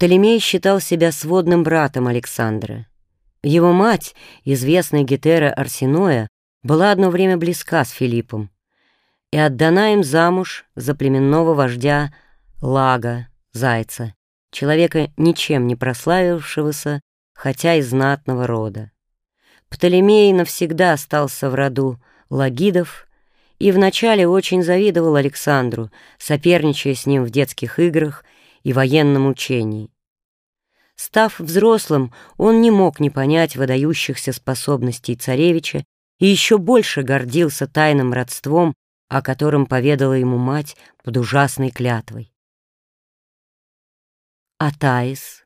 Птолемей считал себя сводным братом Александра. Его мать, известная Гетера Арсеноя, была одно время близка с Филиппом и отдана им замуж за племенного вождя Лага, Зайца, человека ничем не прославившегося, хотя и знатного рода. Птолемей навсегда остался в роду Лагидов и вначале очень завидовал Александру, соперничая с ним в детских играх и военном учении. Став взрослым, он не мог не понять выдающихся способностей царевича и еще больше гордился тайным родством, о котором поведала ему мать под ужасной клятвой. А Таис?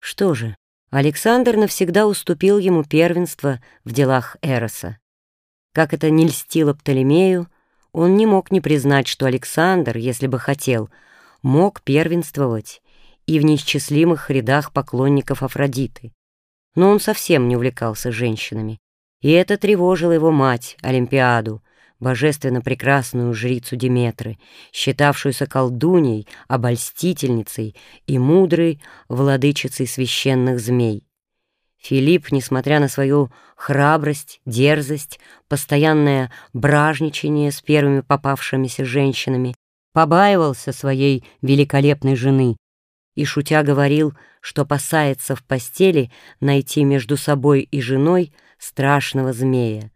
Что же, Александр навсегда уступил ему первенство в делах Эроса. Как это не льстило Птолемею, он не мог не признать, что Александр, если бы хотел, мог первенствовать и в неисчислимых рядах поклонников Афродиты. Но он совсем не увлекался женщинами, и это тревожило его мать, Олимпиаду, божественно прекрасную жрицу Диметры, считавшуюся колдуней, обольстительницей и мудрой владычицей священных змей. Филипп, несмотря на свою храбрость, дерзость, постоянное бражничание с первыми попавшимися женщинами, побаивался своей великолепной жены и, шутя, говорил, что опасается в постели найти между собой и женой страшного змея.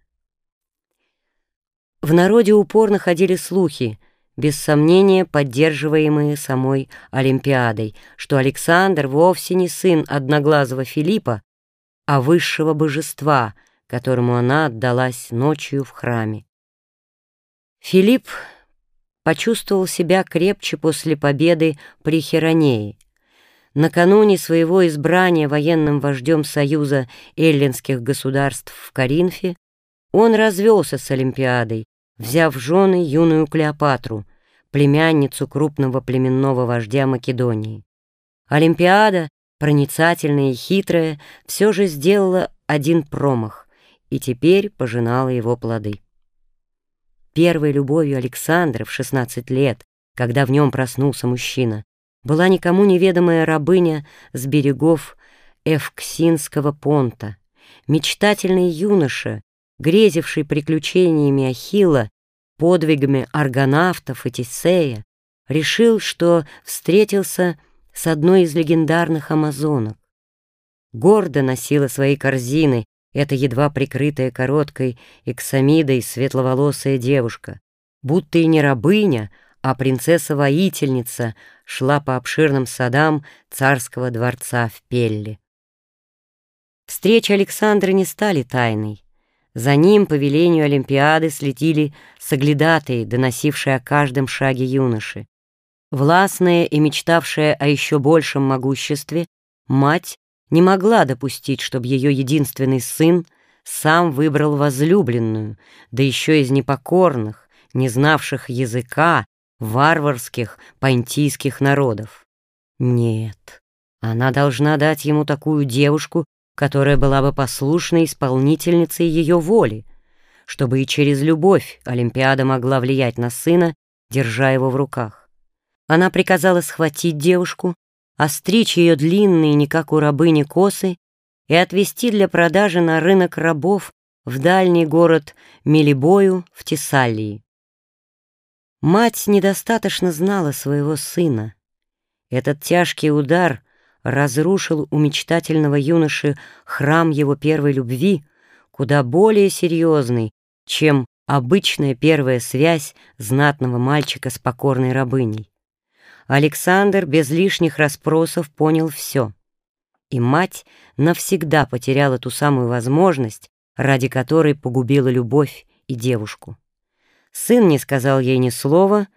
В народе упорно ходили слухи, без сомнения поддерживаемые самой Олимпиадой, что Александр вовсе не сын одноглазого Филиппа, а высшего божества, которому она отдалась ночью в храме. Филипп почувствовал себя крепче после победы при Херонее. Накануне своего избрания военным вождем Союза эллинских государств в Коринфе он развелся с Олимпиадой, взяв в жены юную Клеопатру, племянницу крупного племенного вождя Македонии. Олимпиада, проницательная и хитрая, все же сделала один промах и теперь пожинала его плоды. Первой любовью Александра в 16 лет, когда в нем проснулся мужчина, была никому неведомая рабыня с берегов Эвксинского понта, мечтательный юноша, грезивший приключениями Ахилла, подвигами аргонавтов и Тисея, решил, что встретился с одной из легендарных амазонок. Гордо носила свои корзины эта едва прикрытая короткой эксамидой светловолосая девушка, будто и не рабыня, а принцесса-воительница шла по обширным садам царского дворца в Пелле. Встречи Александра не стали тайной. За ним по велению Олимпиады следили соглядатые, доносившие о каждом шаге юноши. Властная и мечтавшая о еще большем могуществе, мать не могла допустить, чтобы ее единственный сын сам выбрал возлюбленную, да еще из непокорных, не знавших языка, варварских понтийских народов. Нет, она должна дать ему такую девушку, которая была бы послушной исполнительницей ее воли, чтобы и через любовь Олимпиада могла влиять на сына, держа его в руках. Она приказала схватить девушку, остричь ее длинные, не как у рабыни, косы и отвезти для продажи на рынок рабов в дальний город Мелибою в Тесалии. Мать недостаточно знала своего сына. Этот тяжкий удар разрушил у мечтательного юноши храм его первой любви, куда более серьезный, чем обычная первая связь знатного мальчика с покорной рабыней. Александр без лишних расспросов понял все. И мать навсегда потеряла ту самую возможность, ради которой погубила любовь и девушку. Сын не сказал ей ни слова,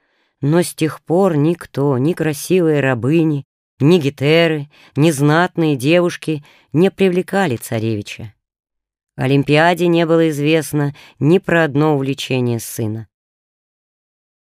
но с тех пор никто, ни красивые рабыни, ни гетеры, ни знатные девушки не привлекали царевича. Олимпиаде не было известно ни про одно увлечение сына.